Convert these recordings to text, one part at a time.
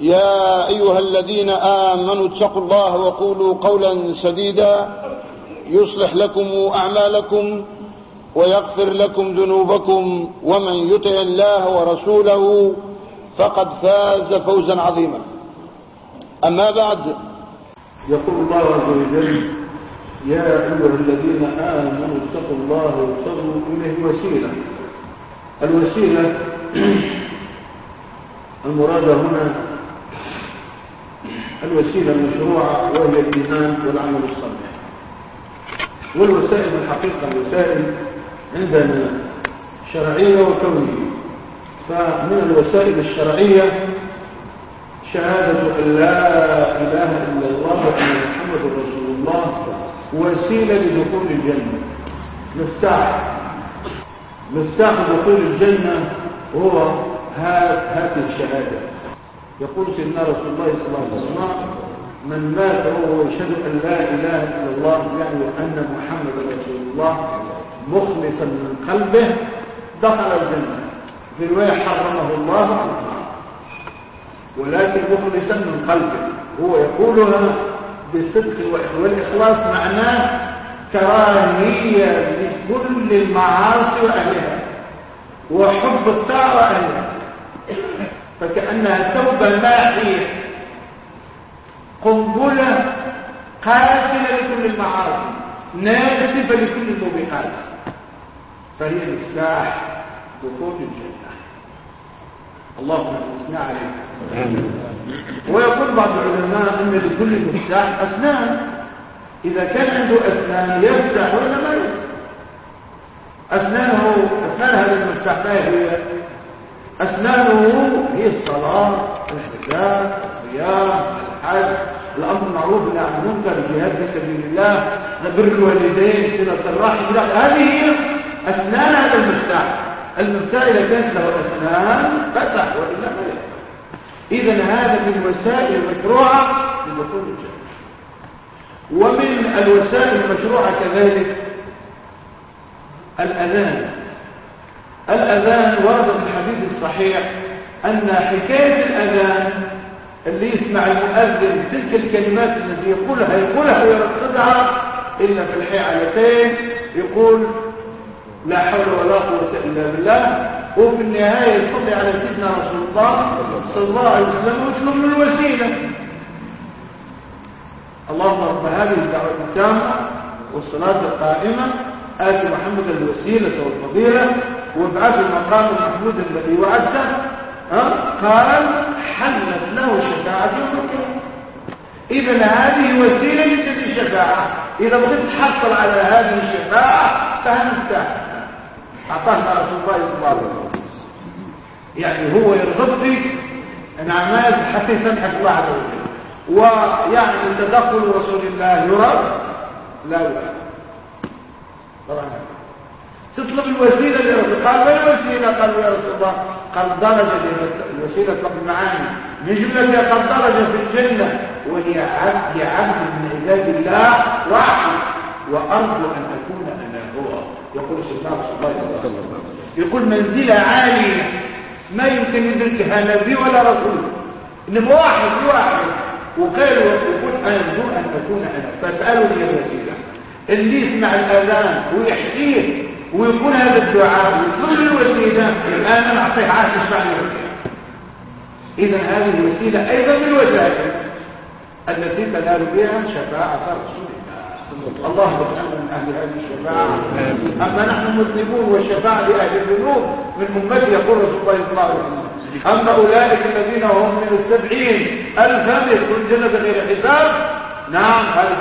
يا أيها الذين آمنوا اتقوا الله وقولوا قولا سديدا يصلح لكم أعمالكم ويغفر لكم ذنوبكم ومن يطع الله ورسوله فقد فاز فوزا عظيما. أما بعد يقول الله عز وجل يا أيها الذين آمنوا اتقوا الله وابتغوا إليه الوسيلة. الوسيلة المراد هنا الوسيلة المشروعة وهي الإيمان والعمل الصالح. والوسائل الحقيقة الوسائل عندنا شرعية وكونية. فمن الوسائل الشرعية شهادة أن لا إله إلا الله وأن محمد رسول الله وسيلة لدخول الجنة. مفتاح. مفتاح دخول الجنة هو هذه الشهادة. يقول سيدنا رسول الله صلى الله عليه وسلم من مات وهو يشهد أن لا إله إلا الله يعني أن محمد رسول الله مخلصا من قلبه دخل الجنة. في رواية حرمه الله ولكن مخلصا من قلبه. هو يقولها بالصدق والإخلاص معناه كراهية لكل المعاصي وأهلها وحب الطاعة وأهلها. فكأنها توبة ماحية قنبلة قاتلة لكل المعاصي ناسفة لكل الموبقات. فهي مفتاح دخول الجنة. اللهم أثنى عليك. ويقول بعض العلماء إن لكل مفتاح اسنان إذا كان عنده اسنان يفتح ولا ما يفتح؟ اسنانه اسنان هذا المفتاح ما هي؟ أسنانه هي الصلاة الزكاة الصيام الحج. الأمر المعروف والنهي عن المنكر الجهاد في سبيل الله. بر الوالدين صلة الرحم. هذه هي أسنان هذا المفتاح. المفتاح إذا كانت له أسنان فتح وإلا ما إذا هذا من وسائل المشروعة لدخول الجنة. ومن الوسائل المشروعة كذلك الأذان. الأذان ورد في الحديث الصحيح أن حكاية الأذان اللي يسمع المؤذن تلك الكلمات التي يقولها يقولها ويرددها إلا في الحيعلتين يقول لا حول ولا قوة إلا بالله وفي النهاية يصلي على سيدنا رسول الله صلى الله عليه وسلم ويطلب له الوسيلة. اللهم رب هذه الدعوة التامة والصلاة القائمة آتي محمد الوسيلة والفضيلة. وابعث المقام المحمود الذي وعدته قال حلت له شفاعة المكرم إذا هذه وسيلة لتلك الشفاعة إذا بغيت تحصل على هذه الشفاعة فهمتها أعطاها رسول الله صلى الله عليه وسلم يعني هو يرغب فيك. الأعمال حتى يسامحك الله عز وجل. ويعني تدخل رسول الله يرى لا يرى طبعا. تطلب الوسيلة لرسول قال ما الوسيلة قالوا يا رسول الله قال درجة الوسيلة. طلب المعاني من جملة قال درجة في الجنة وهي عبد عبد من عباد الله واحد. وأرجو أن أكون أنا هو. يقول سيدنا صلى الله عليه وسلم يقول منزلة عالية ما يمكن يدركها نبي ولا رسول. إنما واحد واحد. وقال ويقول أرجو أن أكون أنا. فاسألني الوسيلة. اللي يسمع الأذان ويحكيه ويقول هذا الدعاء ويطلب الوسيلة. الآن أنا أعطيه يسمع الوسيلة. إذا هذه الوسيلة أيضا من الوسائل التي تنال بها شفاعة رسول الله صلى اللهم اجعلنا من أهل هذه الشفاعة. أما نحن مذنبون والشفاعة لأهل الذنوب من أمتي يقول رسول الله صلى الله عليه وسلم. أما أولئك الذين هم من السبعين الفا يدخلون الجنه بغير حساب. نعم هذا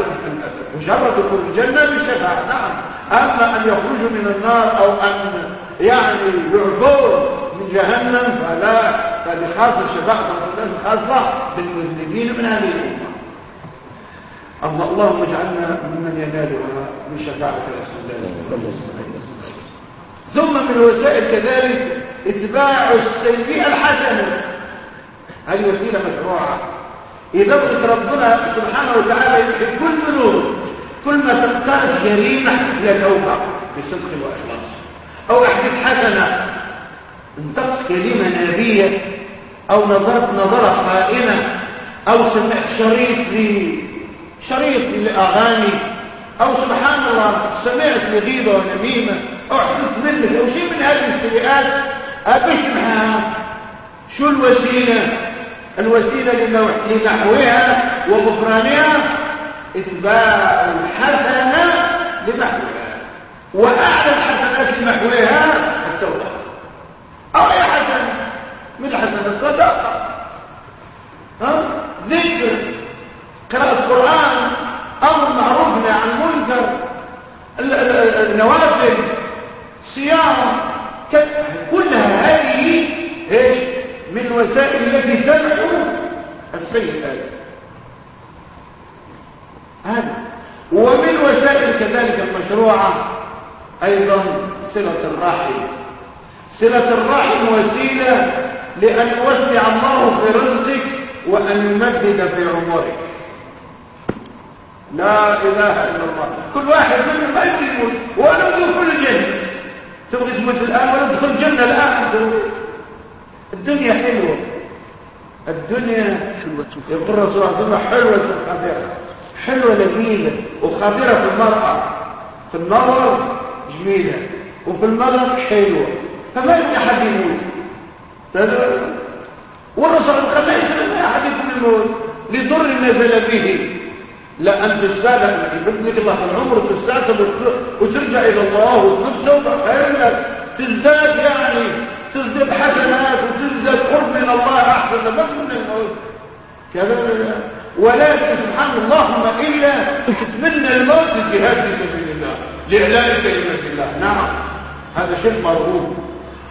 مجرد دخول الجنه بالشفاعة. نعم. أما أن يخرجوا من النار أو أن يعني يعفوا من جهنم فلا فهذه خاصة الشفاعه خاصة بالمذنبين من هذه الأمة. اللهم اجعلنا ممن ينالها من شفاعة رسول الله صلى الله عليه وسلم. ثم من الوسائل كذلك اتباع السيئة الحسنة. هذه وسيلة مشروعة إذا ربنا سبحانه وتعالى يحب كل ذنوب كل ما تقترف جريمة إلى توبة بصدق وإخلاص. أو أحدث حسنة انتقص كلمة نبية أو نظرت نظرة خائنة أو سمعت شريط شريط للأغاني أو سبحان الله سمعت لغيبة ونميمة أو حدث منك أو شيء من هذه السيئات أبشمها. شو الوسيلة؟ الوسيلة لنحوها وغفرانها إتباع الحسنة لمحوها. وأعلى الحسنات لمحوها التوبة. أو أي حسنة مثل حسنة الصدقة. ها؟ ذكر قراءة القرآن أمر معروف عن المنكر النوافل صيام كلها هذه من الوسائل التي تدعو السيئات. هذا. ومن وسائل كذلك المشروعة أيضا صلة الرحم. صلة الرحم وسيلة لأن يوسع الله في رزقك وأن يمدد في عمرك لا إله إلا الله. كل واحد منهم ما يموت وأنا أدخل الجنة. تبغي تموت الآن ولا تدخل الجنة الآن. الدنيا حلوة. الدنيا يقول الرسول صلى الله عليه وسلم حلوة. وخطيرة حلوة لذيذة وخطيرة في المرأة. في النظر جميلة وفي النظر حلوة. فما يبغي أحد يموت. والرسول قال لا يسلم أحد يكون الموت لضر نزل به. لا أن تستاهل يبنك الله في العمر تستاهل وترجع إلى الله وتنصب خير لك تزداد يعني تزداد حسنات وتزداد قرب من الله أحسن. بس من الموت. كذا ولكن سبحان الله إلا تتمنى الموت الجهاد في سبيل الله لإعلاء كلمة الله. نعم هذا شيء مرغوب.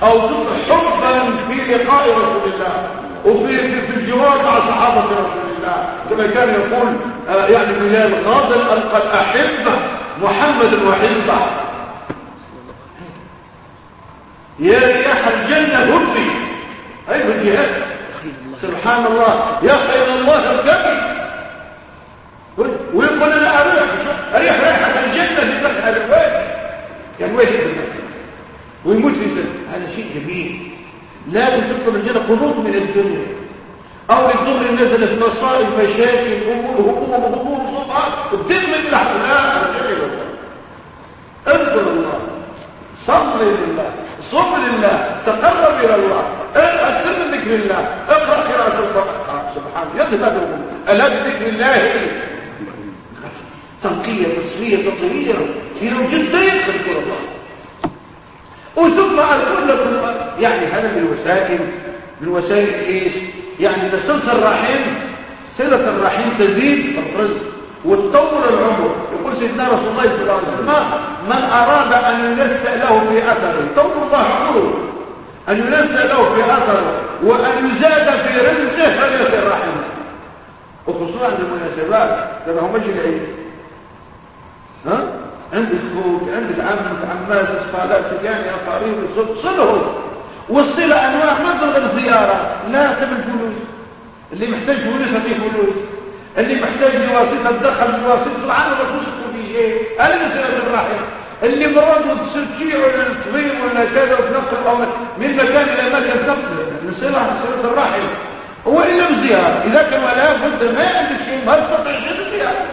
أو حبا في لقاء رسول الله وفي في الجوار مع صحابة رسول الله. كما كان يقول آه، يعني بلال غاضل ألقى الأحبة محمد وحبة. يا رياح الجنة هبي أي بالجهاد سبحان الله. يا خير الله الكبير ويقول أنا أريح أريح ريحة الجنة في سبح هذا الوادي كان وين ويموت في سنة. هذا شيء جميل. لازم تدخل الجنة قنوط من الدنيا. أو الظهر نزلت مصائب مشاكل أمور هموم هموم صفحات وبتغمد لحظة لا اذكر الله. صل لله. صم لله. تقرب إلى الله. اقرأ سر ذكر الله. اقرأ قراءة القرآن. سبحانه يذهب الأمور ألا بذكر الله؟ تنقية تصفية في لو جدا يذكر الله وثم أقول لكم يعني هذا من الوسائل من وسائل إيش؟ يعني صلة الرحم صلة الرحم تزيد في الرزق وتطول العمر. يقول سيدنا رسول الله صلى الله عليه وسلم من أراد أن ينسى له في أثره. طول الله عمره. أن ينسى له في أثره وأن يزاد في رزقه فليس الرحم وخصوصا المناسبات لما هم مجي العيد ها؟ عندك أخوك عندك عمك عمات خالات سجاني اقارب صلهم والصلة أنواع ما تلغي الزياره لا تبل فلوس اللي محتاج فلوس هديه فلوس. اللي محتاج لواسطه تدخل بواسطه العالم ما به شيء هذه مساله الرحم اللي تصير تشيع ولا تضيع ولا كذا وتنقل أو من مكان إلى مكان تنقل نصلها صله الرحم هو إلا بزيارة. إذا كان لا بد ما عندك شيء ما تستطيع الزياره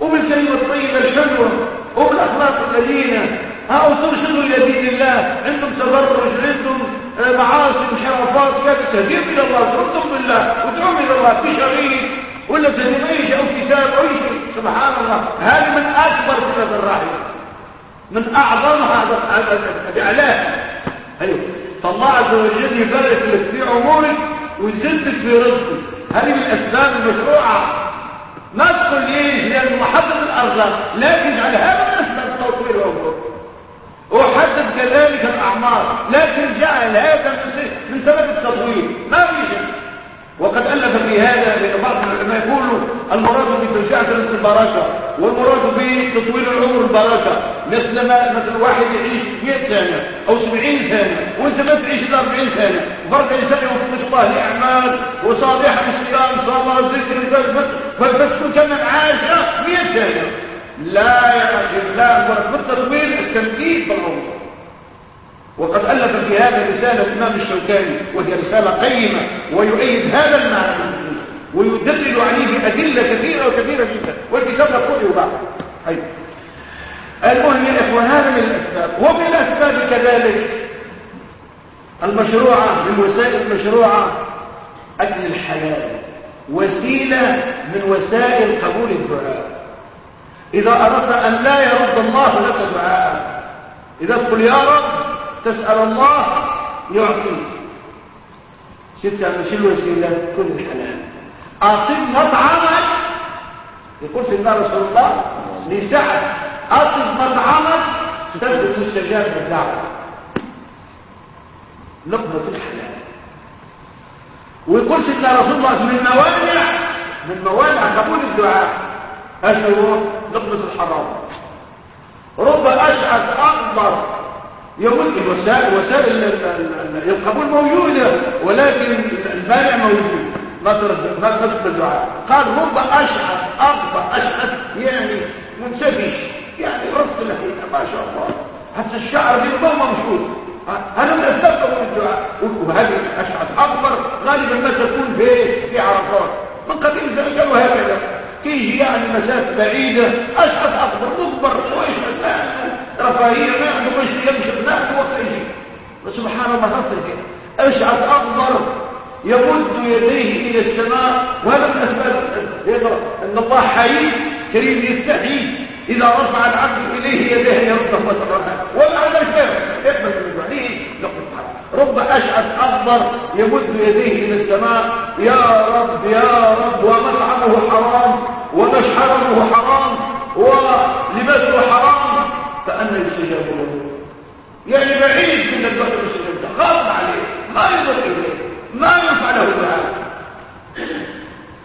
وبالكلمه الطيبه الحلوة وبالأخلاق اللينه ها ترشدوا إلى دين الله. عندهم تبرج عندهم آه، معاصي وشرفات كذا تهديهم إلى الله؟ تردهم بالله وادعوهم إلى الله. في شريك ولا تهديهم أي شيء أو كتاب أي شيء. سبحان الله. هذه من أكبر صله الرحم من اعظمها باعلاه أيوه. فالله عز وجل يبارك لك في عمرك ويزدك في رزقك. هذه من الأسباب المشروعة. ما تقول ليش؟ لأن محدد الأرزاق. لكن على هذا أسباب تطوير عمرك وحدد كذلك الأعمار. لكن جعل هذا من سبب التطوير. ما في شيء. وقد ألف في هذا بعض العلماء يقولوا المراد بتوسعة رزق والمراد بتطويل العمر البركة. مثل ما مثل واحد يعيش 100 سنة أو 70 سنة وأنت ما تعيش إلا 40 سنة. وفرق إنسان يوفق الله لأعمال وصالحة الصيام صلاة ذكر فتكون كمان عاشرة 100 سنة. لا أخي لا في التطويل التمديد بالعمر وقد ألف في هذا رسالة الإمام الشوكاني وهي رسالة قيمة ويؤيد هذا المعنى. ويدلل عليه أدلة كثيرة وكثيرة جدا. والكتاب نقول بعض أيضا المهم يا إخوان هذا من الأسباب. ومن الأسباب كذلك المشروعة من وسائل المشروعة أكل الحلال. وسيلة من وسائل قبول الدعاء. إذا أردت أن لا يرد الله لك دعاء إذا تقول يا رب تسأل الله يعطيك. ستة مش الوسيلة؟ كل الحلال. أعطيك مطعمك يقول سيدنا رسول الله لسعد. أعطيك مطعمك تثبت السجاد بالدعوة. لقمة الحلال. ويقول سيدنا رسول الله من موانع من موانع قبول الدعاء. أشهر لقمة الحرام. رب أشعث أكبر. يقول الوسائل وسائل القبول موجودة ولكن المانع موجود. ما ترد الدعاء. قال رب أشعث أغفى أشعث يعني منتفش يعني رص له ما شاء الله. حتى الشعر يبقى ممشوط. هذا من أسباب قبول الدعاء وهذه أشعث. أكبر غالبا ما تكون في في عرفات. من قديم زمان وهكذا تيجي يعني مسافة بعيدة. أشعث أكبر مكبر وإيش رفاهية ما عنده مش يمشي بناء وقت يجي. وسبحان الله نصر كده. أشعث أكبر. يمد يديه إلى السماء وهذا من أسباب أن الله حي كريم يستحي. إذا رفع العبد إليه يديه يرده وسرها ومع ذلك يقبل من عليه رب أشعث أكبر يمد يديه إلى السماء. يا رب يا رب ومطعمه حرام ومشحره حرام ولباسه حرام. فأنا يستجاب له. يعني بعيد من البشر يستجاب خاف عليه ما يضر إليه ما ينفع له دعاء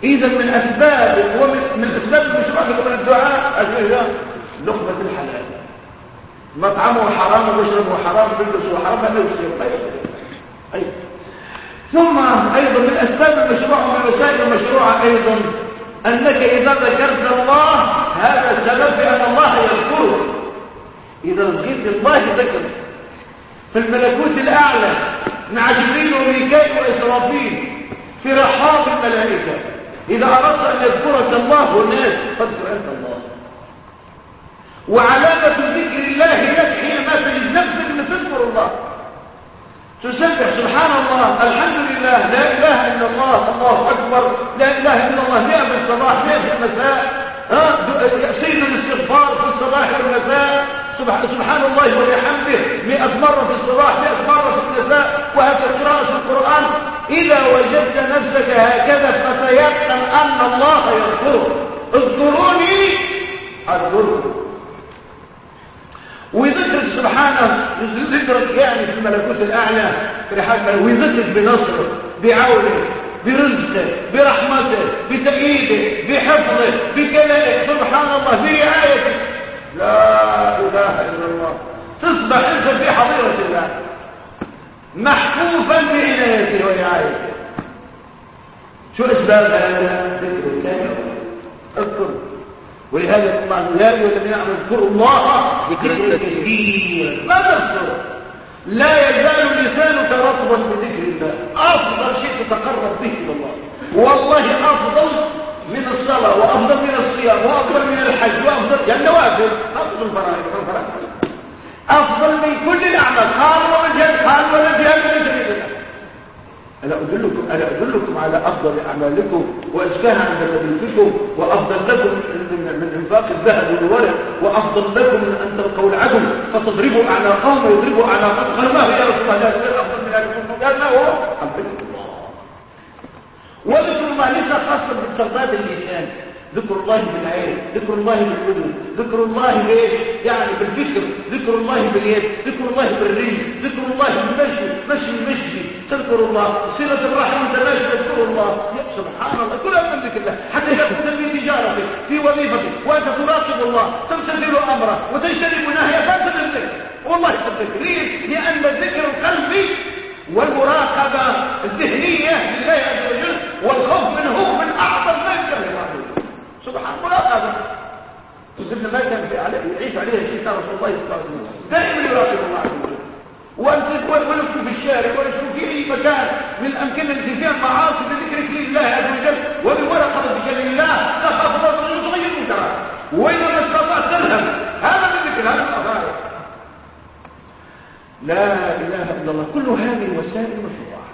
إذا من أسباب ومن من أسباب المشروع من الدعاء أشياء لقمة الحلال. مطعمه حرام ومشربه حرام وملبسه حرام فلا يستجاب طيب. ثم أيضا من أسباب المشروع ومن وسائل المشروع أيضا أنك إذا ذكرت الله هذا سبب بأن الله يذكرك إذا لقيت الله ذكر في الملكوت الأعلى مع جبريل وميكائيل وإسرافيل في رحاب الملائكة. إذا أردت أن يذكرك الله والناس فاذكر أنت الله. وعلامة ذكر الله لك حينما تجد نفسك أن تذكر الله. تسبح سبحان الله الحمد لله لا إله إلا الله الله أكبر لا إله إلا الله في الصباح في المساء. سيد الاستغفار في الصباح والمساء. سبحان الله وبحمده. مئة مرة في الصباح مئة مرة في المساء. وهكذا قراءة القرآن. إذا وجدت نفسك هكذا فتيقن أن الله يذكرك اذكروني. اذكركم ويذكرك سبحانه. ذكرك يعني في الملكوت الأعلى في رحمة ويذكرك بنصره بعونه. برزقه برحمته بتأييده بحفظه بكلائه سبحان الله برعايته. لا إله إلا الله. تصبح أنت في حضيرة الله. محفوفا بعنايته ورعايته. شو أسباب هذا ذكر الله اذكر. ولهذا الله لا الذين امنوا اذكروا الله ذكر كثير. ما تذكر لا يزال لسانك رطبا بذكر الله. أفضل شيء تتقرب به إلى الله. والله أفضل من الصلاة وأفضل من الصيام وأفضل من الحج وافضل يعني نوافل أفضل الفرائض. أفضل من كل الأعمال. قال وجد قال ولا جهاد من سبيل الله ألا أدلكم, ألا أدلكم على أفضل أعمالكم وأزكاها عند مدرككم وأفضل لكم من, من إنفاق الذهب والورق وأفضل لكم من أن تلقوا العدو فتضربوا أعناقهم ويضربوا أعناقهم قال ما هو يا رسول الله؟ لا أفضل من أهلكم قال ما هو؟ وذكر الله ليس خاصا بالصلبات اللسان. ذكر الله بالعين ذكر الله بالقلوب ذكر الله بإيش؟ يعني بالفكر ذكر الله باليد ذكر الله بالرجل ذكر الله بالمشي مشي المشي. تذكر الله صلة الرحم تماشي تذكر الله. سبحان الله كل من ذكر الله. حتى تكون في تجارتك في وظيفتك وأنت تراقب الله تمتثل أمره وتجتنب نهيه فانت الذكر والله الذكر ليه؟ لأن ذكر القلب والمراقبة الذهنية لله عز وجل والخوف منه من أعظم ما يكره الله سبحان مراقبة وزدنا ما كان يعيش عليها شيء كان رسول الله صلى الله. عليه وسلم دائما يراقب الله عز وجل. ونسكن في الشارع ونسكن في أي مكان من الأمكنة فيها معاصي بذكرك لله عز وجل وبورقه ذكر لله تخاف الله تغير المنكرات وإنما استطعت تذهب. هذا من ذكر هذا القضايا. لا إله إلا الله. كل هذه الوسائل مشروعة.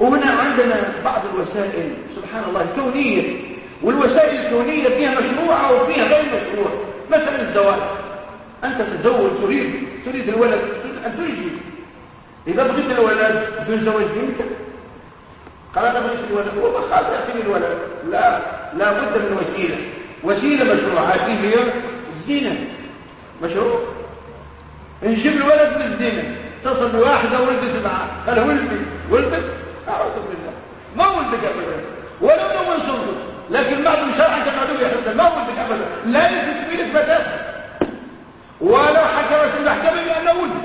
وهنا عندنا بعض الوسائل سبحان الله الكونيه والوسائل الكونية فيها مشروعة وفيها غير مشروعة مثلا الزواج. أنت تتزوج تريد تريد الولد. تريد أن تنجي إذا بغيت الولد تزوج بنتك قال أنا بغيت الولد. هو خلاص يأتي الولد لا لا بد من وسيلة. وسيلة مشروعة. هي الزينة. مشروع. نجيب الولد من الزينة تصل بواحدة ولد سبعة. قال ولدي ولدك؟ أعوذ بالله. ما ولدك أبدا؟ ولو من صلبك لكن بعض الشرع كما يا حسن ما ولدك ابدا لا يجوز في فتاه ولا حكمت المحكمة بانه ولد.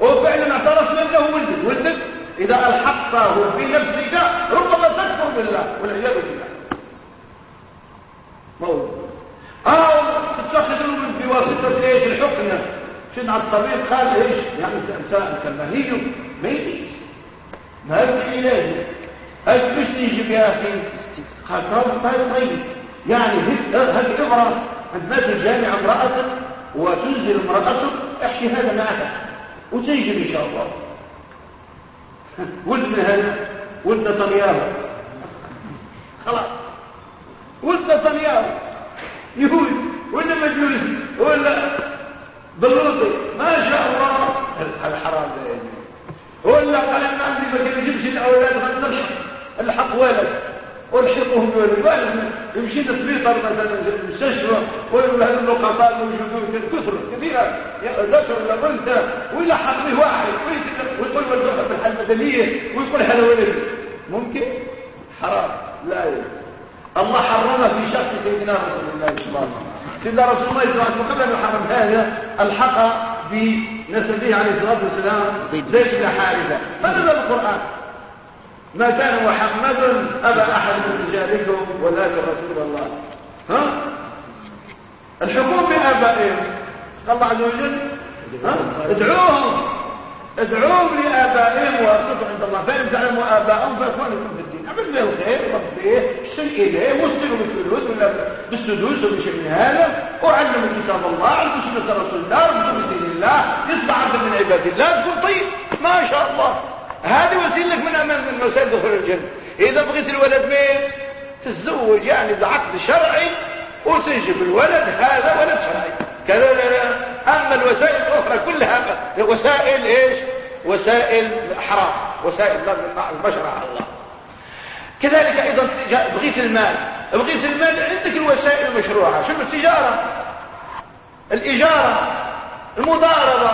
وفعلا اعترف بأنه ولد. ولدك إذا ألحقته في نفسك ربما تكفر بالله والعياذ بالله. مولد أو تتخذ الولد بواسطة إيش؟ الحقنه شد على الطبيب قال إيش؟ يعني سماهيه ما يجيش ما يجي علاج إيش مش تيجي يا أخي قال طيب طيب. يعني امرأة عندما تجامع امرأتك وتنزل امرأتك احكي هذا معك. وتيجي إن شاء الله. ولد من هذا؟ ولد نتنياهو. خلاص. ولد نتنياهو. يهود ولا مجوس ولا بلوطي؟ ما شاء الله. هذا حرام ولا قال أنا عندي ما كنجيبش الأولاد غنضرش الحق والد والحقهم بالوالد يمشي للسبيطار مثلا في المستشفى ويقول هذا اللقطاء موجودون كثر كثيرة. ذكر ولا بنت ويلحق به واحد. ويقول في الحالة المدنية ويقول هذا ولد ممكن؟ حرام. لا. يجب الله حرمه في شخص سيدنا رسول الله صلى الله عليه وسلم. سيدنا رسول الله صلى الله عليه وسلم قبل أن يحرم هذا ألحق بنسبه عليه الصلاة والسلام زيد بن حارثة. فنزل القرآن. ما كان محمد أبا أحد من رجالكم ولا رسول الله. ها؟ الحكم بآبائهم. قال الله عز وجل ادعوهم. ادعوهم لآبائهم وأصدقوا عند الله. فإن تعلموا آبائهم فإخوانكم في الدين. عمل له خير ربيه احسن إليه وصلوا بالسدود ولا بالسدوس وبشيء من هذا. وعلموا كتاب الله علموا سنة رسول الله علموا دين الله يصبح عبد من عباد الله. تقول طيب ما شاء الله. هذه وسيلة من من وسائل دخول الجنة. إذا بغيت الولد مين تتزوج يعني بعقد شرعي وتنجب الولد هذا ولد شرعي. كذا أما الوسائل الأخرى كلها وسائل إيش؟ وسائل حرام وسائل البشر على الله. كذلك أيضا بغيت المال. بغيت المال عندك الوسائل المشروعة شوف التجارة. الإجارة المضاربة.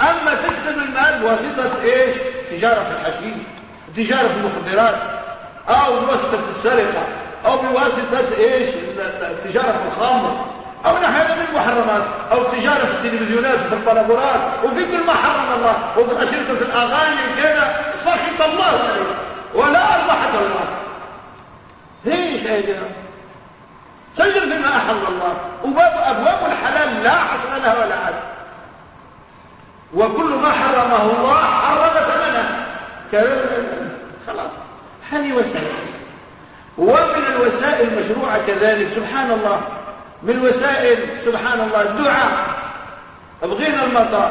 أما تكسب المال بواسطة إيش؟ تجارة في الحشيش تجارة في المخدرات أو بواسطة السرقة أو بواسطة إيش؟ التجارة في الخمر أو نحن من المحرمات أو تجارة في التلفزيونات في البلابورات وفي كل ما حرم الله وفي الأشرطة في الأغاني كذا سخط الله ولا أربحت الله. ليش يا سجل فيما أحل الله. وباب أبواب الحلال لا حصر لها ولا عدل. وكل ما حرمه الله حرم ثمنه. خلاص. هذه وسائل. ومن الوسائل المشروعة كذلك. سبحان الله. من وسائل سبحان الله. الدعاء. أبغينا المطر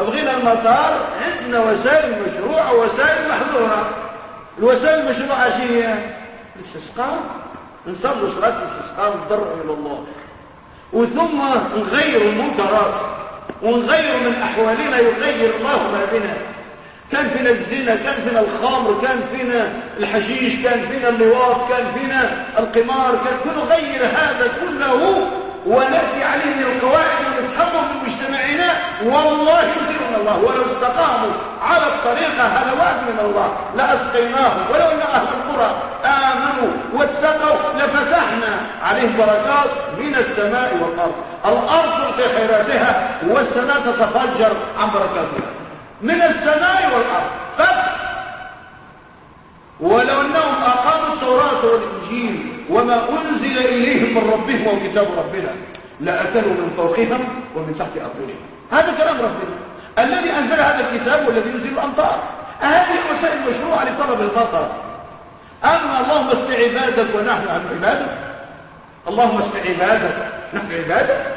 أبغينا المطار. عندنا وسائل مشروعة ووسائل محظورة. الوسائل المشروعة شيء هي؟ الاستسقاء. نصلوا صلاة الاستسقاء ونضرع إلى الله. وثم نغير المنكرات. ونغير من أحوالنا يغير الله ما بنا. كان فينا الزنا كان فينا الخمر كان فينا الحشيش كان فينا اللواط كان فينا القمار كان كله غير هذا كله. ونأتي عليه من القواعد ونسحبه من مجتمعنا والله يثيرنا الله. ولو استقاموا على الطريقة وعد من الله. لأسقيناهم. ولو أن أهل القرى آمنوا واتقوا لفتحنا عليهم بركات من السماء والأرض. الأرض تعطي خيراتها والسماء تتفجر عن بركاتها. من السماء والأرض. فتح ولو أنهم أقاموا والإنجيل وما أنزل إليهم من ربهم وكتاب ربنا. لأكلوا من فوقهم ومن تحت أرجلهم. هذا كلام ربنا. الذي أنزل هذا الكتاب والذي ينزل الأمطار. هذه وسائل مشروعة لطلب المطر أما اللهم اسق عبادك ونحن عن عبادك. اللهم اسق عبادك. نحن عبادك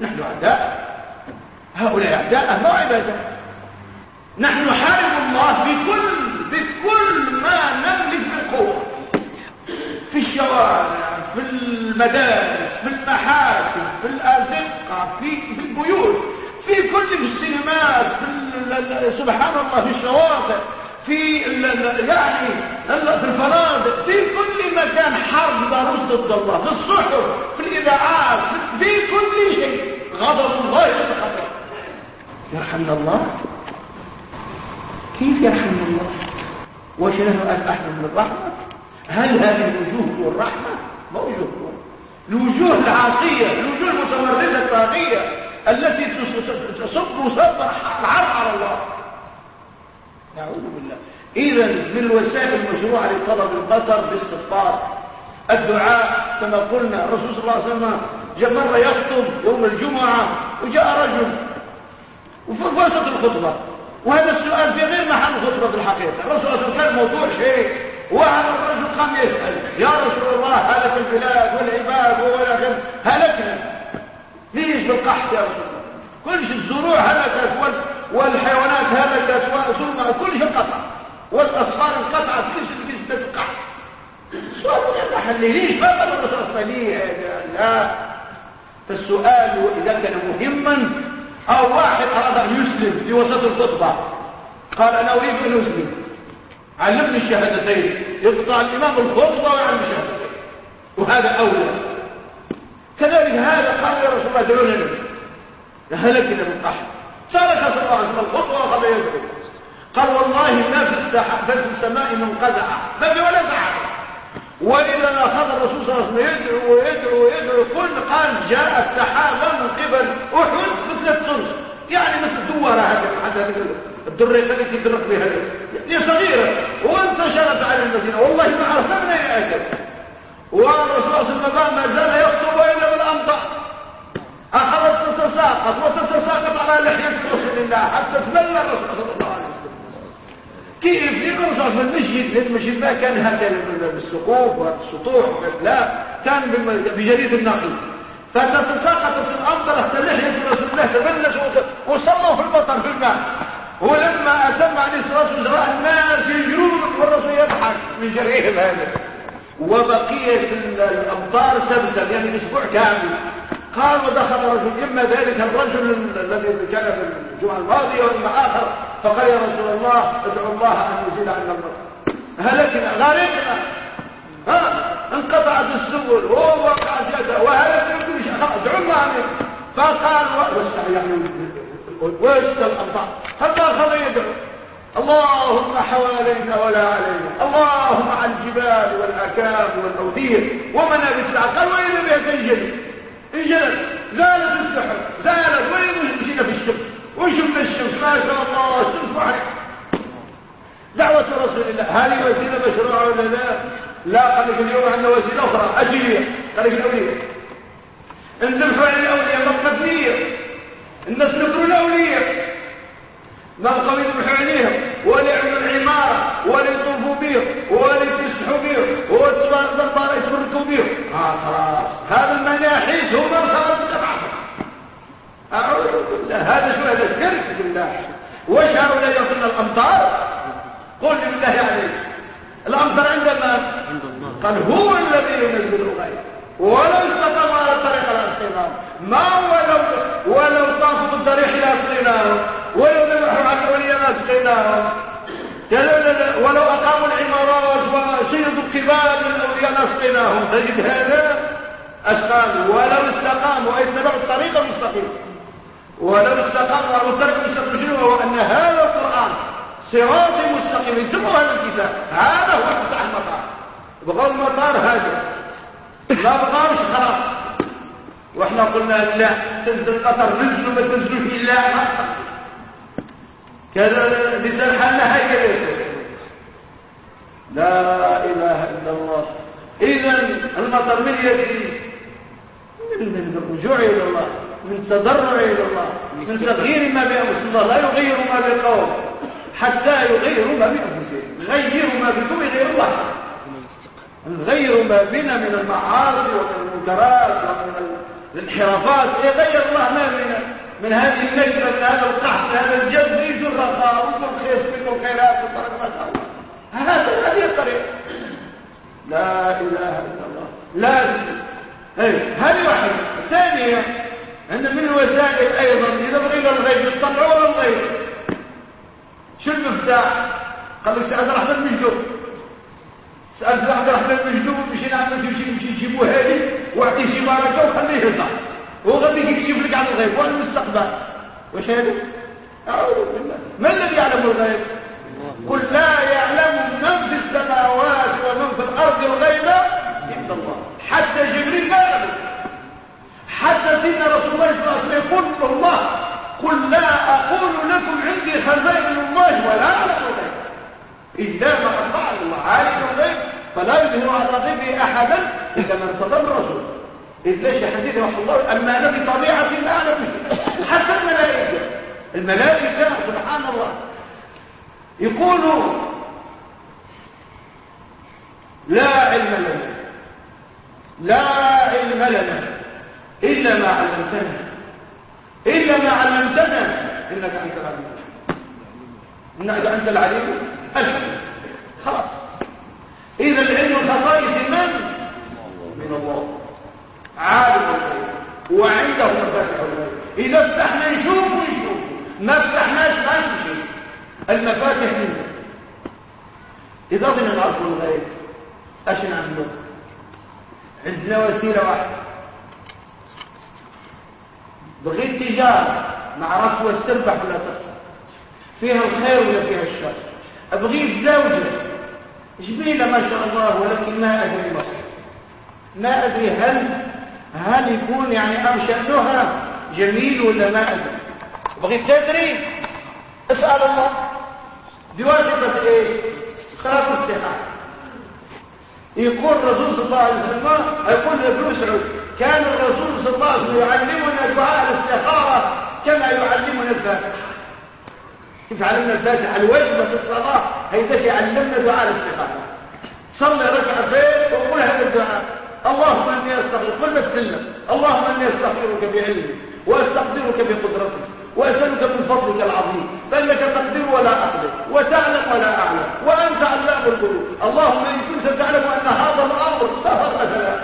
نحن أعداء. هؤلاء أعداء ما عبادة. نحن نحارب الله بكل بكل ما نملك الشوارع في المدارس في المحاكم في الأزقة في, البيوت في كل في السينمات في سبحان الله في الشواطئ في يعني في الفنادق في كل مكان حرب ضروس ضد الله في الصحف في الإذاعات في كل شيء. غضب الله يتخطر يرحمنا الله. كيف يرحمنا الله؟ وشنه أحد من الرحمة؟ هل هذه الوجوه الرحمة موجود. الوجوه العاصية الوجوه المتمردة الطاغية التي تصب صب العرض على الله. نعوذ بالله. إذا من الوسائل المشروعة لطلب البطر باستغفار الدعاء كما قلنا الرسول صلى الله عليه وسلم جاء مرة يخطب يوم الجمعة وجاء رجل. وفي وسط الخطبة. وهذا السؤال في غير محل الخطبة في الحقيقة. الرسول صلى الله عليه وسلم كان موضوع شيء وهذا الرجل قام يسأل يا رسول الله هلك البلاد والعباد والأخر هلكنا ليش بالقحط يا رسول الله؟ كل شيء الزروع هلكت والحيوانات هلكت ثم كل شيء انقطع والأصفار انقطعت كل شيء نسبة القحط سؤال محلي ليش ما قال الرسول وسلم لا فالسؤال إذا كان مهما أو واحد أراد أن يسلم في وسط الخطبة قال أنا أريد أن أسلم. علمني الشهادتين. يقطع الإمام الخطبة ويعلم الشهادتين. وهذا أولى. كذلك هذا قال يا رسول الله دلونا هلكنا من قحط ترك صلى الله عليه وسلم الخطبة وقال يدعو قال والله ما في السحاب في السماء من قزعة. ما في ولا سحاب وإذا أخذ الرسول صلى الله عليه وسلم يدعو ويدعو ويدعو كل قال جاءت سحابة من قبل أحد مثل الثلث يعني مثل دوارة هذا الدرة التي تدرك بها هي صغيرة وانتشرت على المدينة. والله ما عرفنا من أين أتت والرسول صلى الله عليه وسلم ما زال يخطب إلا بالأمطار. أخذت تتساقط وتتساقط على لحية رسول الله حتى تملى الرسول صلى الله عليه وسلم. كيف؟ يقرص في المسجد المسجد ما كان هكذا بالسقوف والسطوح لا كان بجريد النقل فتتساقط في الأمطار حتى لحية رسول الله تبلت وصلوا في المطر في الماء. ولما أتم عليه الصلاة والسلام الناس يجرون والرسول يضحك من جريهم هذا. وبقية الأمطار سبسة يعني أسبوع كامل. قال ودخل رجل إما ذلك الرجل الذي كان في الجمعة الماضية وإما آخر فقال يا رسول الله ادعو الله أن يزيد عنا المطر هلكنا غرقنا ها انقطعت السبل ووقع جدا وهلكنا كل شيء. ادعو الله عليك. فقال واستعي يعني ويشتى الأمطار؟ حتى أخذ يدعو اللهم حوالينا ولا علينا اللهم على الجبال والأكام والأودية ومنابت العقل وإذا بها تنجلي انجلت زالت السحر زالت وين مشينا في الشمس؟ وشفنا الشمس؟ ما شاء الله الشمس واحد دعوة رسول الله هذه وسيلة مشروعة ولا لا؟ لا قال لك اليوم عندنا وسيلة أخرى أجلية قال لك الأولية الذبح عن الأولياء مقدمية الناس نكروا الأولياء ما بقوا يذبحوا عليهم ولا يعملوا العمارة ولا يطوفوا بهم ولا يتسحوا بهم ولا الضربارة يتبركوا بهم خلاص. هذا المناحيس هم صارت قطعة أعوذ بالله. هذا شو هذا؟ الشرك بالله. وش هؤلاء يقولون الأمطار؟ قل بالله عليك الأمطار عند من قال هو الذي ينزل الغيب ولو استقام على الطريق لأسقيناهم ما ولو ولو طافوا الضريح لأسقيناهم ولو ذبحوا عن الولي لأسقيناهم ولو أقاموا العمارات وشيدوا القبال للأولياء لأسقيناهم تجد هذا أشقال ولو استقاموا أي اتبعوا الطريق المستقيم. ولو استقاموا على الطريق المستقيم وهو أن هذا القرآن صراط مستقيم. ثم هذا الكتاب. هذا هو مفتاح المطار. بغض المطار هذا ما بقاش خلاص. وإحنا قلنا لا تنزل القطر نزلوا ما تنزلوش إلا كذا لسان حالنا هكذا يا لا إله إلا الله. اذا المطر من يجري من الرجوع إلى الله من تضرع إلى الله من تغيير ما بانفسهم الله لا يغير ما بقوم حتى يغيروا ما بانفسهم غيروا ما بكم غير الله نغير ما بنا من المعاصي ومن المنكرات ومن الانحرافات. يغير الله ما بنا من هذه النجرة من هذا القحط هذا الجد. يجوا الرخاء. وكل خير فيكم خيرات وبركة. ما شاء الله هذا هذه الطريقة. لا إله إلا الله. لازم. إيه، هذه واحدة. ثانية عندنا من الوسائل أيضا إذا بغينا الغيب يطلعوا الغيب شو المفتاح؟ قالوا سعد رحمة المجدور سألت عبد الرحمن المجدوب مشي نعمل يمشي يمشي يجيبوا هذه واعطيه شي بركة وخليه يطلع وغادي يكشف لك عن الغيب. وعن المستقبل واش هذا أعوذ بالله. ما الذي يعلم الغيب؟ قل لا يعلم من في السماوات ومن في الأرض الغيب إلا الله. حتى جبريل ما يعلم. حتى سيدنا رسول الله صلى الله عليه وسلم يقول الله قل لا أقول لكم عندي خزائن الله ولا أعلم. الغيب إلا ما أطاع الله عالم الغيب فلا يظهر على غيبه أحدا إلا من ارتضى الرسول. إذ ليش حديث رحمه الله؟ أما الذي طبيعة أعلم حتى الملائكة. الملائكة سبحان الله. يقولوا لا علم لنا. لا علم لنا. إلا ما علمتنا. إلا ما علمتنا. إنك أنت العليم. إنك أنت العليم. خلاص. إذا العلم الخصائص من؟ من الله. عالم وعنده مفاتح الغيب. إذا فتحنا نشوف ونشوف. ما فتحناش ما نمشي المفاتح منه إذا ظن نعرف الغيب أش نعمل عندنا وسيلة واحدة. بغيت تجارة نعرف واستربح ولا تخسر. فيها الخير ولا فيها الشر؟ أبغي زوجة جميلة ما شاء الله ولكن ما أدري مصر ما أدري هل هل يكون يعني أم شأنها جميل ولا ما أدري. أبغي تدري؟ اسأل الله. بواسطة إيه صلاة الاستخارة يقول الرسول صلى الله عليه وسلم يقول ابن مسعود كان الرسول صلى الله عليه وسلم يعلمنا دعاء الاستخارة كما يعلمنا الفاتحة كيف علمنا الفاتحة الواجبة في الصلاة هيدا يعلمنا دعاء الاستخارة صلي ركعتين وقول هذا الدعاء. اللهم إني أستغفرك قل السلم اللهم إني أستغفرك بعلمي وأستقدرك بقدرتك وأسألك من فضلك العظيم فإنك تقدر ولا أقدر وتعلم ولا أعلم وأنت علام القلوب اللهم ان كنت تعلم أن هذا الأمر سفر مثلا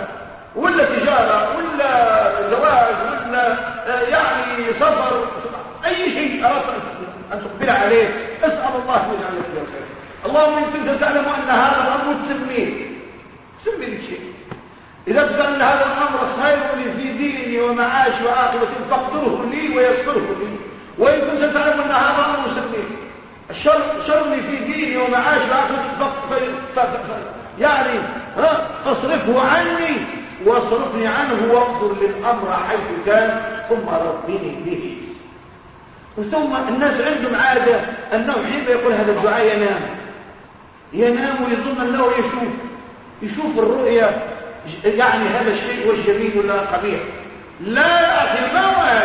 ولا تجارة ولا زواج ولا يعني سفر أي شيء أردت أن تقبل عليه. أسأل الله أن يجعل لك الخير. اللهم إن كنت تعلم أن هذا الأمر تسميه سمي لك شيء إذا كنت أن هذا الأمر خير لي في ديني ومعاشي وآخرة فاقدره لي ويسره لي. وإن كنت تعلم أن هذا الأمر سميه شر لي في ديني ومعاشي وآخرة يعني ها فاصرفه عني واصرفني عنه واغفر للأمر حيث كان ثم ربني به. ثم الناس عندهم عادة أنه حين يقول هذا الدعاء ينام. ينام ويظن أنه يشوف. يشوف الرؤية. يعني هذا الشيء هو الجميل ولا قبيح. لا أخي ما هو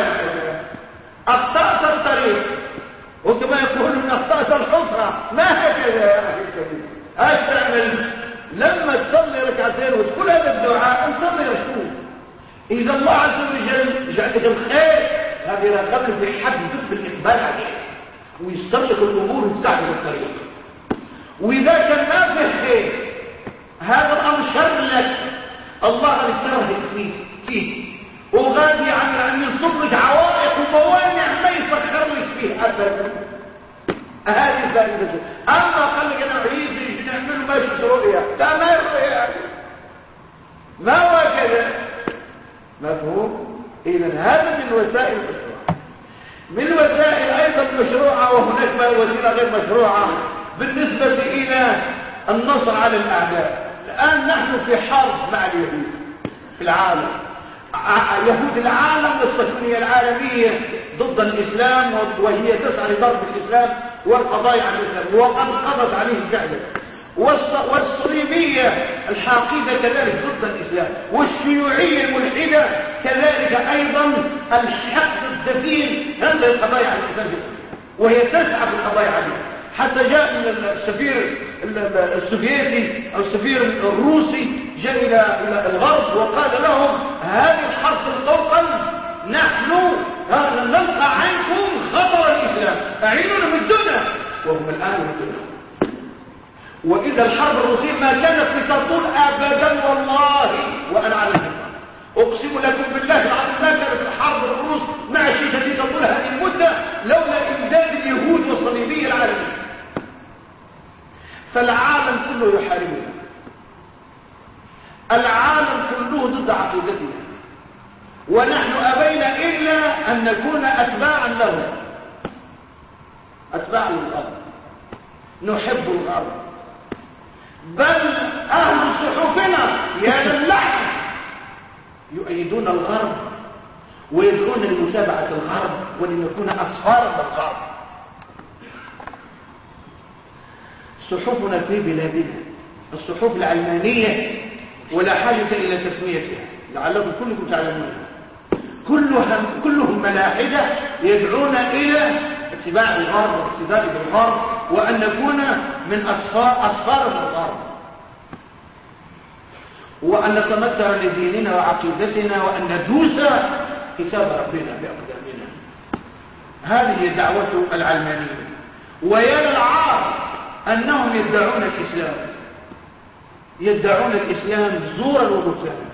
أخطأت الطريق. وكما يقولون أخطأت الحفرة. ما هكذا يا أخي الكريم إيش تعمل لما تصلي ركعتين وتقول هذا الدعاء نصلي رسول إذا الله عز وجل جعلك الخير. هذه لا في حد في الإقبال عليه ويستغلق الأمور ويستعجل الطريق. وإذا كان ما خير هذا الأمر شر لك. الله غادي يكرهك فيه فيه. وغادي عن يصب لك عوائق وموانع ما يسخر فيه أبدا. هذه الفائدة أما قال لك أنا عيد نعمل؟ ما رؤيا. لا ما رؤيا. ما وكذا مفهوم؟ إذا هذا من وسائل المشروع من وسائل أيضا مشروعة وهناك وسيلة غير مشروعة بالنسبة إلى النصر على الأعداء. الآن نحن في حرب مع اليهود في العالم. يهود العالم والصهيونية العالمية ضد الإسلام وهي تسعى لضرب الإسلام والقضايا على الإسلام. وقد قضت عليه فعلا. والصليبية الحاقدة كذلك ضد الإسلام والشيوعية الملحدة كذلك أيضا الحقد الدفين هذه القضايا على الإسلام. وهي تسعى في القضايا عليه. حتى جاء من السفير السوفيتي أو السفير الروسي جاء إلى الغرب وقال لهم هذه الحرب القوقل نحن نلقى عنكم خطر الإسلام. اعينونا مدونا وهم الآن مدونا وإذا الحرب الروسية ما كانت لتطول ابدا والله. وأنا على الفكرة أقسم لكم بالله العظيم ما كانت الحرب الروس مع الشيشه تطول هذه المدة لولا إمداد اليهود والصليبيه العالميه فالعالم كله يحاربنا. العالم كله ضد عقيدتنا. ونحن أبينا إلا أن نكون أتباعا له. أتباعا للغرب نحب الغرب. بل أهل صحفنا يا للحن يؤيدون الغرب ويدعون لمتابعة الغرب ولنكون أصفارا للغرب صحفنا في بلادنا الصحف العلمانية ولا حاجة إلى تسميتها لعلكم كلكم تعلمون. كلهم, كلهم ملاحدة يدعون إلى اتباع الغرب واقتداء بالغرب وأن نكون من أصفار, أصفار الغرب. وأن نتمتع لديننا وعقيدتنا وأن ندوس كتاب ربنا بأقدامنا. هذه دعوة العلمانية. ويا للعار أنهم يدعون الإسلام. يدعون الإسلام زورا وبهتانا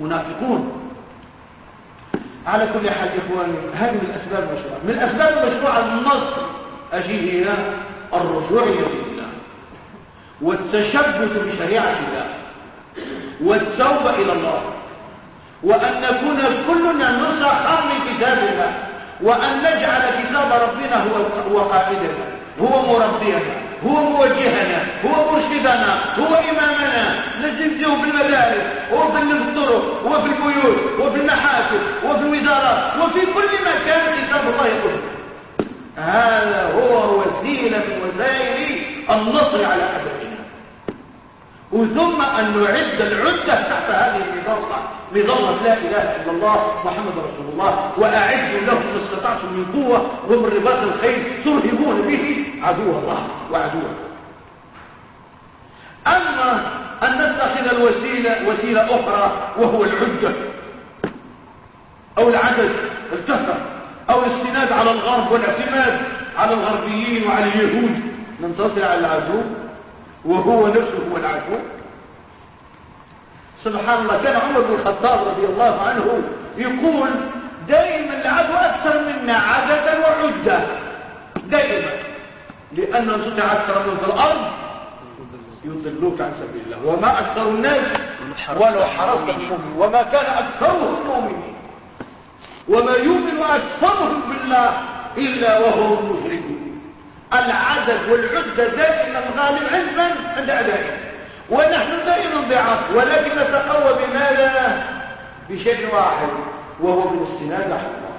منافقون. على كل حال إخواني هذه من الأسباب المشروعة. من الأسباب المشروعة النصر أجيه هنا الرجوع إلى الله والتشبث بشريعة الله والتوبة إلى الله وأن نكون كلنا نسخا من كتاب الله وأن نجعل كتاب ربنا هو هو قائدنا هو مربينا. هو موجهنا هو مرشدنا هو إمامنا. نجده في المدارس وفي الطرق وفي البيوت وفي المحاكم وفي الوزارات وفي كل مكان كتاب الله يقول. هذا هو وسيلة من وسائل النصر على أعدائنا وثم أن نعد العدة تحت هذه المظلة مظلة لا إله إلا الله محمد رسول الله. وأعدوا لهم ما استطعتم من قوة. ومن رباط الخير ترهبون به. عدو الله وعدوه أما أن نتخذ الوسيلة وسيلة أخرى وهو العدة أو العدد الكثرة أو الاستناد على الغرب والاعتماد على الغربيين وعلى اليهود. ننتصر على العدو. وهو نفسه هو العدو سبحان الله كان عمر بن الخطاب رضي الله عنه يقول دائما العدو أكثر منا عددا وعدة دائما. لأن تطع أكثر من في الأرض. يضلوك عن سبيل الله. وما أكثر الناس. ولو حرصت وما كان أكثرهم مؤمنين. وما يؤمن أكثرهم بالله إلا وهم مشركون. العدد والعدة دائما غالب من؟ عند أعدائهم ونحن دائما ضعاف ولكن نتقوى بماذا؟ بشيء واحد وهو بالاستناد على الله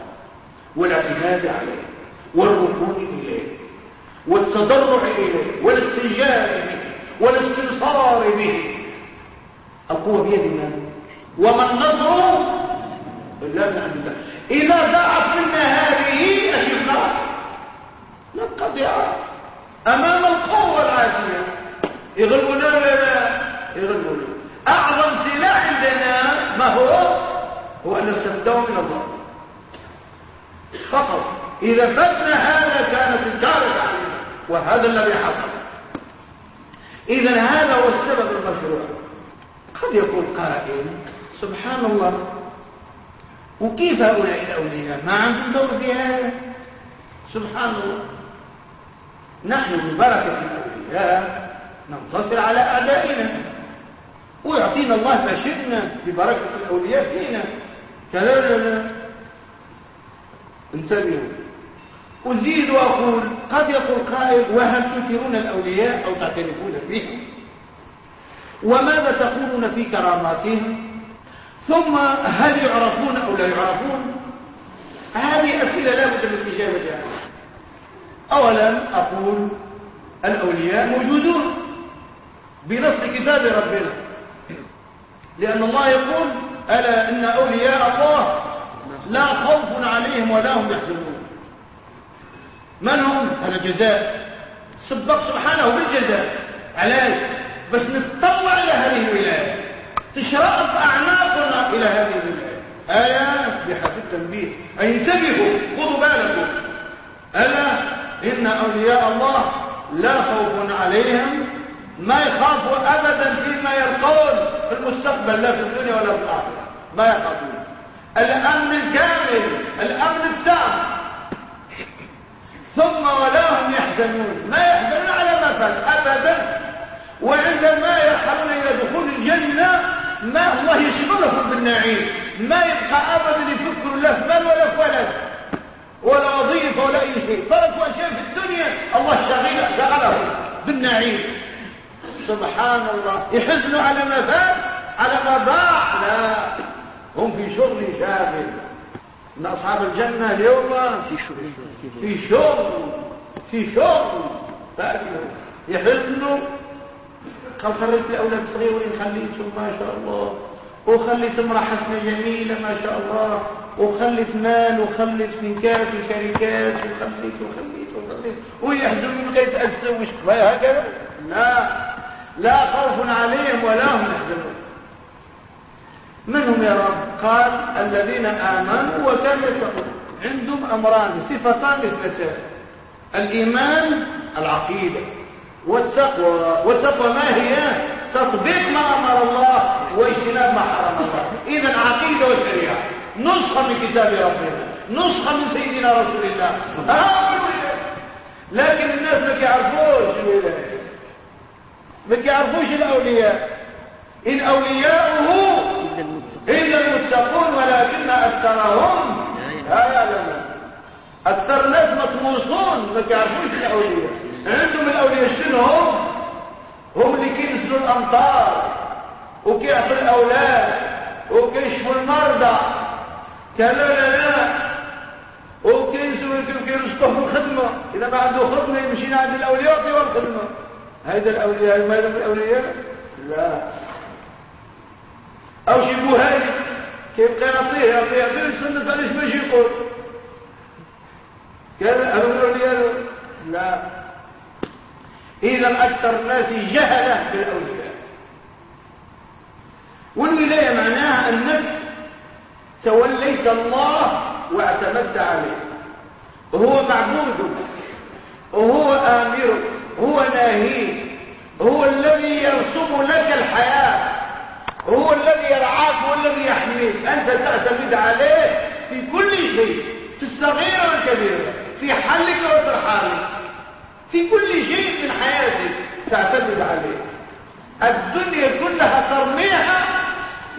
والاعتماد عليه والركون إليه والتضرع إليه والاستنجاب به والاستنصار به القوة بيد من وما النصر إلا من عند الله إذا ضاعت منا هذه أشقاء ننقطع أمام القوة العاسية يغلبنا لا؟ يغلبنا. أعظم سلاح عندنا ما هو؟ هو أن نستمدعه من الله. فقط. إذا فتنا هذا كانت الكارثة علينا وهذا الذي حصل. إذا هذا هو السبب المشروع. قد يقول قائل سبحان الله. وكيف هؤلاء الأولياء؟ ما عندهم دور في هذا سبحان الله. نحن ببركة الأولياء ننتصر على أعدائنا. ويعطينا الله ما شئنا ببركة الأولياء فينا. كلا لا انتبهوا. أزيد وأقول قد يقول قائل وهل تنكرون الأولياء أو تعترفون بهم وماذا تقولون في كراماتهم؟ ثم هل يعرفون أو لا يعرفون؟ هذه أسئلة لا بد من الإجابة أولا أقول الأولياء موجودون بنص كتاب ربنا. لأن الله يقول ألا إن أولياء الله لا خوف عليهم ولا هم يحزنون. من هم؟ هذا جزاء سبق سبحانه بالجزاء. عليك بس نتطلع إلى هذه الولاية. تشرف أعناقنا إلى هذه الولاية. آيات بحث التنبيه. أي انتبهوا خذوا بالكم. ألا إن أولياء الله لا خوف عليهم ما يخافوا أبدا فيما يلقون في المستقبل لا في الدنيا ولا في الآخرة. ما يخافون. الأمن الكامل الأمن التام. ثم ولا هم يحزنون. ما يحزنون على ما فات أبدا. وعندما يرحلون إلى دخول الجنة ما الله يشغلهم بالنعيم. ما يبقى أبدا يفكر في مال ولا ولد. ولا وظيفة ولا أي شيء. تركوا أشياء في الدنيا الله شغل شغلهم بالنعيم. سبحان الله. يحزنوا على ما فات على ما ضاع لا. هم في شغل شاغل. إن أصحاب الجنة اليوم في شغل في شغل في شغل. يحزنوا. قال خليت الأولاد صغيرين خليتهم ما شاء الله. وخليت امراه حسنه جميله ما شاء الله. وخلت مال وخلت نكات وشركات وخليت وخليت وخليت ويحزنوا لغايه اسوا هكذا؟ لا. لا خوف عليهم ولا هم يحزنون. من هم يا رب؟ قال الذين آمنوا وكانوا يتقون. عندهم أمران صفتان اثنتان الإيمان العقيدة. والتقوى. والتقوى ما هي؟ تطبيق ما ما حرم الله. إذا عقيدة وشريعة نسخة من كتاب ربنا. نسخة من سيدنا رسول الله. لكن الناس ما يعرفوش ما يعرفوش الأولياء. إن أولياؤه إلا المتقون ولكن أكثرهم لا يعلمون. أكثر الناس مطموسون. ما يعرفوش الأولياء. عندهم الأولياء شنو هم؟ هم اللي كينزلوا الأمطار. وكيعطوا الأولاد وكيشفوا المرضى. كلا لا. لا وكينزلوا كيرزقوا في الخدمة. إذا ما عنده خدمة يمشي عند الأولياء في الخدمة. هذا الأولياء ماذا من الأولياء؟ لا. أو شي مهاجم كيبقى يعطيه يعطيه يعطيه السنة ليش ماشي يقول؟ كان أهل الأولياء؟ لا. إذا أكثر الناس جهلة بالأولياء والولاية معناها أنك توليت الله واعتمدت عليه. وهو معبودك وهو آمرك هو ناهيك هو الذي يرسم لك الحياة هو الذي يرعاك والذي يحميك. أنت تعتمد عليه في كل شيء في الصغير والكبير في حلك وترحالك في كل شيء من حياتك تعتمد عليه. الدنيا كلها ترميها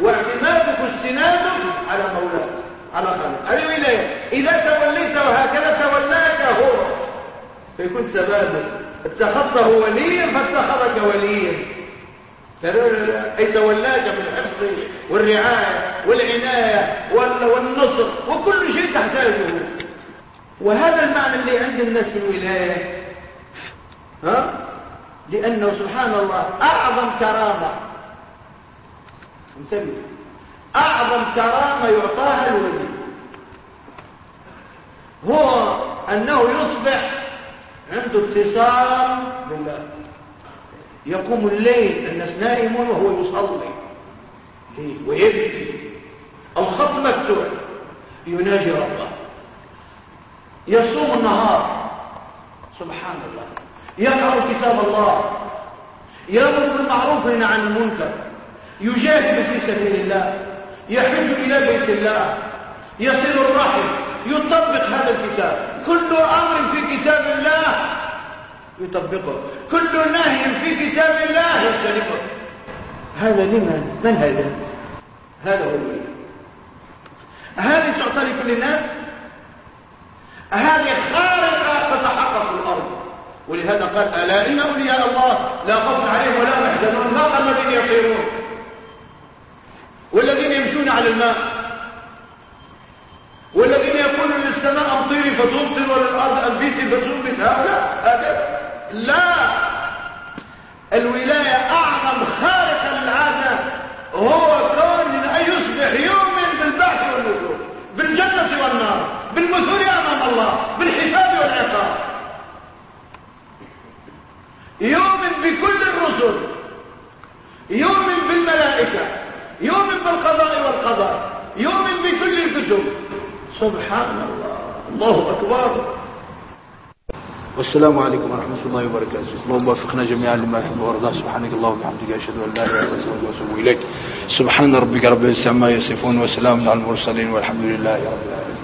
واعتمادك واستنادك على مولاك على خالق هذه ولاية إذا توليت وهكذا تولاك هو. فيكون سبابك اتخذته وليا فاتخذك وليا. أي تولاك بالحفظ والرعاية والعناية والنصر وكل شيء تحتاجه. وهذا المعنى اللي عند الناس في الولاية. ها؟ لأنه سبحان الله أعظم كرامة. انتبه. أعظم كرامة يعطاها الولي. هو أنه يصبح عنده اتصال بالله. يقوم الليل الناس نائمون وهو يصلي. ويبكي. الخط مفتوح يناجي ربه. يصوم النهار. سبحان الله. يقرأ كتاب الله. يأمر بالمعروف عن المنكر. يجاهد في سبيل الله يحج إلى بيت الله يصل الرحم يطبق هذا الكتاب. كل أمر في كتاب الله يطبقه. كل نهي في كتاب الله يجتنبه هذا لمن؟ من هذا؟ هذا هو الولي. هذه تعطى لكل الناس هذه خارقة تتحقق في الأرض. ولهذا قال ألا إن أولياء الله لا خوف عليهم ولا يحزنون ما قال الذين يطيرون والذين يمشون على الماء والذين يقولون للسماء امطري فتمطر وللارض انبتي فتنبت هؤلاء هذا لا الولاية أعظم خارق للعاده هو كون أن يصبح يؤمن بالبعث والنشور بالجنة والنار بالمثول أمام الله بالحساب والعقاب. يؤمن بكل الرسل يؤمن بالملائكة. يؤمن بالقضاء والقدر يؤمن بكل الكتب سبحان الله الله أكبر. والسلام عليكم ورحمة الله وبركاته. اللهم وفقنا جميعا لما يحب ويرضى. سبحانك اللهم وبحمدك أشهد أن لا إله إلا أنت وأتوب إليك. سبحان ربك رب العزة عما يصفون وسلام على المرسلين والحمد لله رب العالمين.